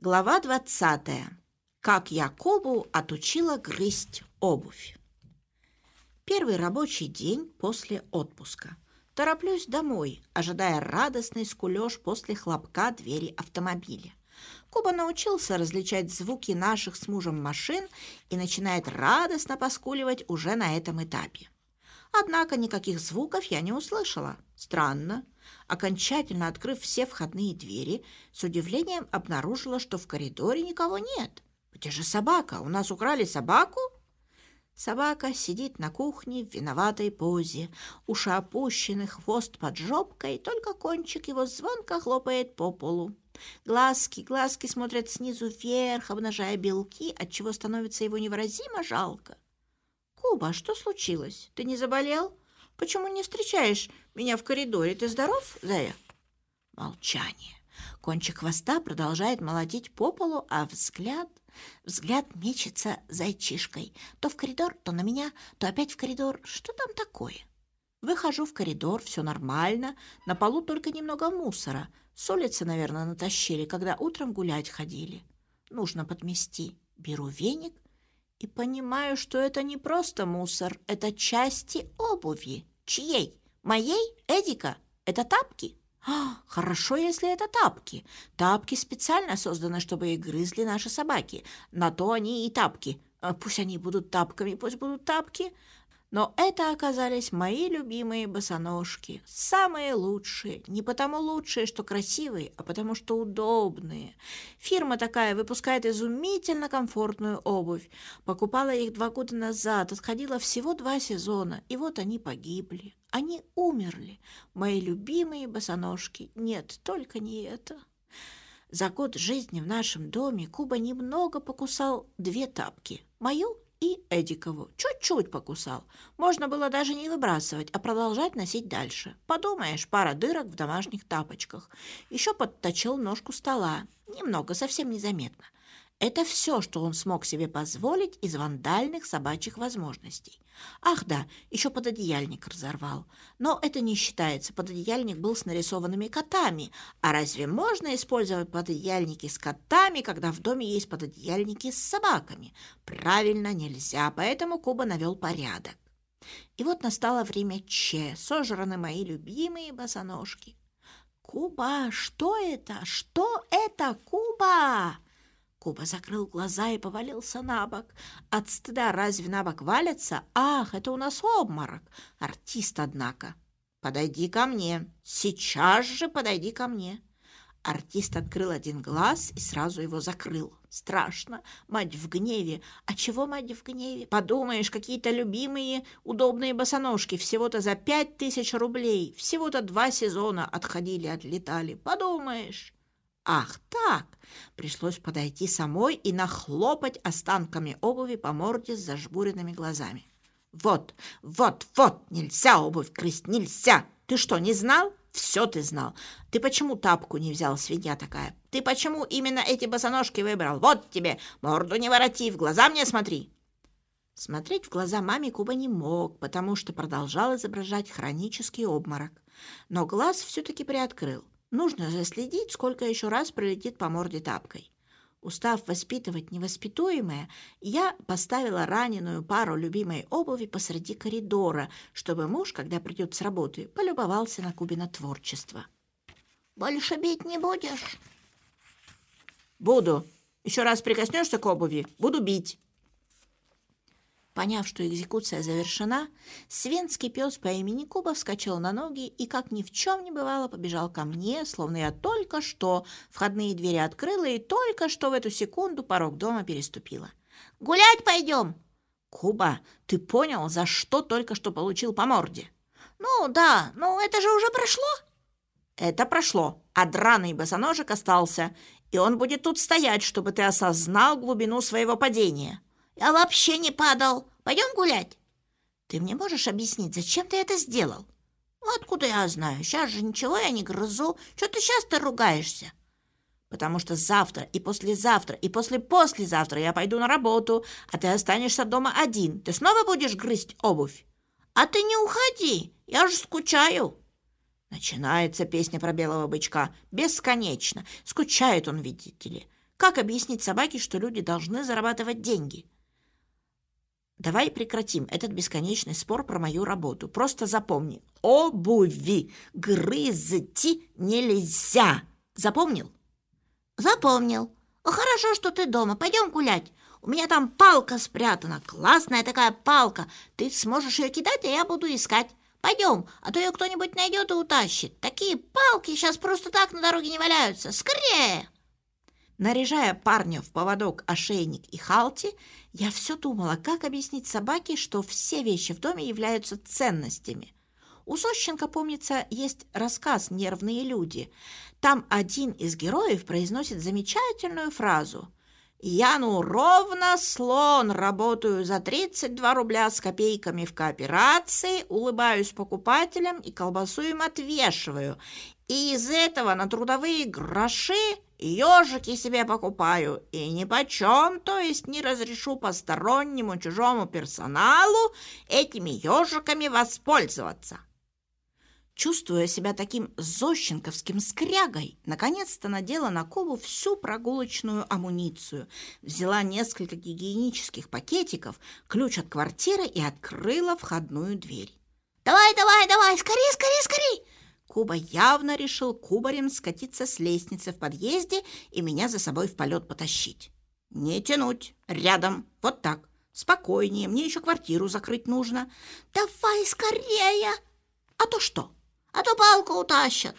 Глава 20. Как Якобу отучила грызть обувь. Первый рабочий день после отпуска. Тороплюсь домой, ожидая радостный скулёж после хлопка двери автомобиля. Куба научился различать звуки наших с мужем машин и начинает радостно поскуливать уже на этом этапе. Однако никаких звуков я не услышала. Странно. Окончательно открыв все входные двери, с удивлением обнаружила, что в коридоре никого нет. Где же собака? У нас украли собаку? Собака сидит на кухне в виноватой позе, уши опущены, хвост под жопкой, только кончик его звонко хлопает по полу. Глазки, глазки смотрят снизу вверх, обнажая белки, отчего становится его невыразимо жалко. «Куба, что случилось? Ты не заболел? Почему не встречаешь меня в коридоре? Ты здоров, Зая?» Молчание. Кончик хвоста продолжает молотить по полу, а взгляд... Взгляд мечется зайчишкой. То в коридор, то на меня, то опять в коридор. Что там такое? Выхожу в коридор, все нормально. На полу только немного мусора. С улицы, наверное, натащили, когда утром гулять ходили. Нужно подмести. Беру веник и понимаю, что это не просто мусор, это части обуви. Чьей? Моей? Эдика? Это тапки? А, хорошо, если это тапки. Тапки специально созданы, чтобы их грызли наши собаки. На то они и тапки. А пусть они будут тапками, пусть будут тапки. Но это оказались мои любимые босоножки, самые лучшие. Не потому лучшие, что красивые, а потому что удобные. Фирма такая выпускает изумительно комфортную обувь. Покупала их два года назад, отходила всего два сезона, и вот они погибли. Они умерли. Мои любимые босоножки. Нет, только не это. За год жизни в нашем доме Куба немного покусал две тапки. Мою и Эдикову. Чуть-чуть покусал. Можно было даже не выбрасывать, а продолжать носить дальше. Подумаешь, пара дырок в домашних тапочках. Еще подточил ножку стола. Немного, совсем незаметно. Это все, что он смог себе позволить из вандальных собачьих возможностей. Ах да, еще пододеяльник разорвал. Но это не считается, пододеяльник был с нарисованными котами. А разве можно использовать пододеяльники с котами, когда в доме есть пододеяльники с собаками? Правильно, нельзя, поэтому Куба навел порядок. И вот настало время Че, сожраны мои любимые босоножки. «Куба, что это? Что это, Куба?» Куба закрыл глаза и повалился на бок. От стыда разве на бок валятся? Ах, это у нас обморок. Артист, однако. Подойди ко мне. Сейчас же подойди ко мне. Артист открыл один глаз и сразу его закрыл. Страшно. Мать в гневе. А чего мать в гневе? Подумаешь, какие-то любимые удобные босоножки. Всего-то за пять тысяч рублей. Всего-то два сезона отходили, отлетали. Подумаешь. Ах, так! Пришлось подойти самой и нахлопать останками обуви по морде с зажмуренными глазами. Вот, вот, вот, нельзя обувь грызть, нельзя! Ты что, не знал? Все ты знал. Ты почему тапку не взял, свинья такая? Ты почему именно эти босоножки выбрал? Вот тебе, морду не вороти, в глаза мне смотри. Смотреть в глаза маме Куба не мог, потому что продолжал изображать хронический обморок. Но глаз все-таки приоткрыл. Нужно заследить, сколько еще раз пролетит по морде тапкой. Устав воспитывать невоспитуемое, я поставила раненую пару любимой обуви посреди коридора, чтобы муж, когда придет с работы, полюбовался на Кубина творчество. «Больше бить не будешь?» «Буду. Еще раз прикоснешься к обуви, буду бить». Поняв, что экзекуция завершена, свенский пес по имени Куба вскочил на ноги и, как ни в чем не бывало, побежал ко мне, словно я только что входные двери открыла и только что в эту секунду порог дома переступила. «Гулять пойдем!» «Куба, ты понял, за что только что получил по морде?» «Ну да, ну это же уже прошло!» «Это прошло, а драный босоножек остался, и он будет тут стоять, чтобы ты осознал глубину своего падения». Я вообще не падал. Пойдем гулять. Ты мне можешь объяснить, зачем ты это сделал? Откуда я знаю? Сейчас же ничего я не грызу. Что ты сейчас-то ругаешься? Потому что завтра и послезавтра и после-послезавтра я пойду на работу, а ты останешься дома один. Ты снова будешь грызть обувь? А ты не уходи, я же скучаю. Начинается песня про белого бычка. Бесконечно. Скучает он, видите ли. Как объяснить собаке, что люди должны зарабатывать деньги? Давай прекратим этот бесконечный спор про мою работу. Просто запомни, обуви грызти нельзя. Запомнил? Запомнил. Хорошо, что ты дома. Пойдем гулять. У меня там палка спрятана. Классная такая палка. Ты сможешь ее кидать, а я буду искать. Пойдем, а то ее кто-нибудь найдет и утащит. Такие палки сейчас просто так на дороге не валяются. Скорее! Наряжая парня в поводок, ошейник и халти, я все думала, как объяснить собаке, что все вещи в доме являются ценностями. У Зощенко, помнится, есть рассказ «Нервные люди». Там один из героев произносит замечательную фразу «Я ну ровно слон, работаю за 32 рубля с копейками в кооперации, улыбаюсь покупателям и колбасу им отвешиваю. И из этого на трудовые гроши ежики себе покупаю, и ни почем, то есть не разрешу постороннему чужому персоналу этими ежиками воспользоваться. Чувствуя себя таким зощенковским скрягой, наконец-то надела на Кову всю прогулочную амуницию, взяла несколько гигиенических пакетиков, ключ от квартиры и открыла входную дверь. «Давай, давай, давай, скорее, скорее, скорее!» Куба явно решил кубарем скатиться с лестницы в подъезде и меня за собой в полет потащить. «Не тянуть! Рядом! Вот так! Спокойнее, мне еще квартиру закрыть нужно!» «Давай скорее!» «А то что?» «А то палку утащат!»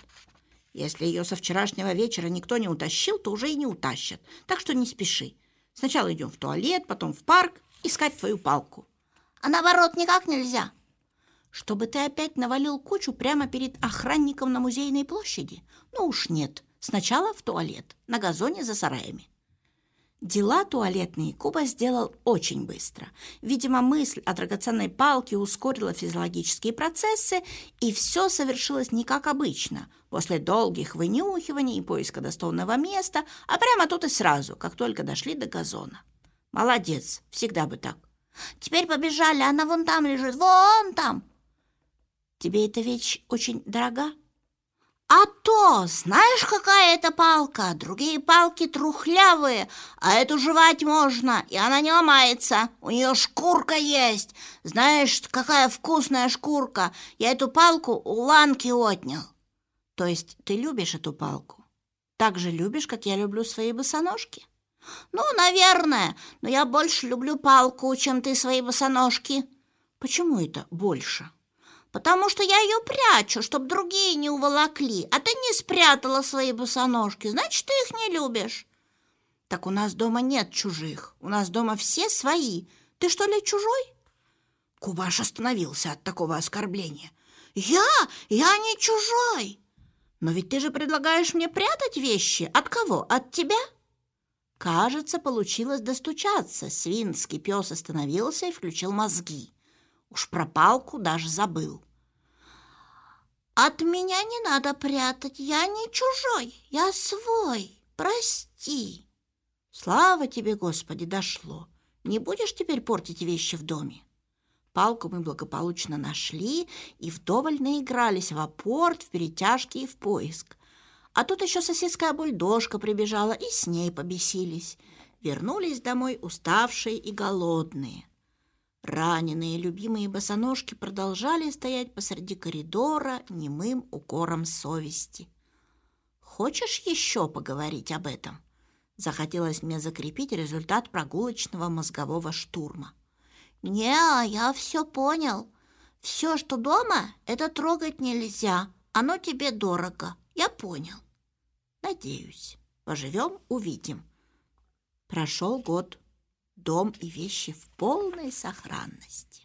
«Если ее со вчерашнего вечера никто не утащил, то уже и не утащат, так что не спеши. Сначала идем в туалет, потом в парк искать твою палку». «А наоборот никак нельзя!» Чтобы ты опять навалил кучу прямо перед охранником на музейной площади? Ну уж нет. Сначала в туалет, на газоне за сараями. Дела туалетные Куба сделал очень быстро. Видимо, мысль о драгоценной палке ускорила физиологические процессы, и все совершилось не как обычно, после долгих вынюхиваний и поиска достойного места, а прямо тут и сразу, как только дошли до газона. Молодец, всегда бы так. Теперь побежали, она вон там лежит, вон там. Тебе эта вещь очень дорога? А то, знаешь, какая это палка? Другие палки трухлявые, а эту жевать можно, и она не ломается. У нее шкурка есть. Знаешь, какая вкусная шкурка. Я эту палку у Ланки отнял. То есть ты любишь эту палку? Так же любишь, как я люблю свои босоножки? Ну, наверное, но я больше люблю палку, чем ты свои босоножки. Почему это больше? Потому что я ее прячу, чтобы другие не уволокли, а ты не спрятала свои босоножки, значит, ты их не любишь». «Так у нас дома нет чужих, у нас дома все свои. Ты что ли чужой?» Кубаш остановился от такого оскорбления. «Я? Я не чужой!» «Но ведь ты же предлагаешь мне прятать вещи. От кого? От тебя?» Кажется, получилось достучаться. Свинский пес остановился и включил мозги. Уж про палку даже забыл. От меня не надо прятать, я не чужой, я свой, прости. Слава тебе, Господи, дошло. Не будешь теперь портить вещи в доме? Палку мы благополучно нашли и вдоволь наигрались в апорт, в перетяжки и в поиск. А тут еще соседская бульдожка прибежала, и с ней побесились. Вернулись домой уставшие и голодные. Раненые любимые босоножки продолжали стоять посреди коридора немым укором совести. «Хочешь еще поговорить об этом?» Захотелось мне закрепить результат прогулочного мозгового штурма. «Не, я все понял. Все, что дома, это трогать нельзя. Оно тебе дорого. Я понял». «Надеюсь. Поживем, увидим». Прошел год дом и вещи в полной сохранности.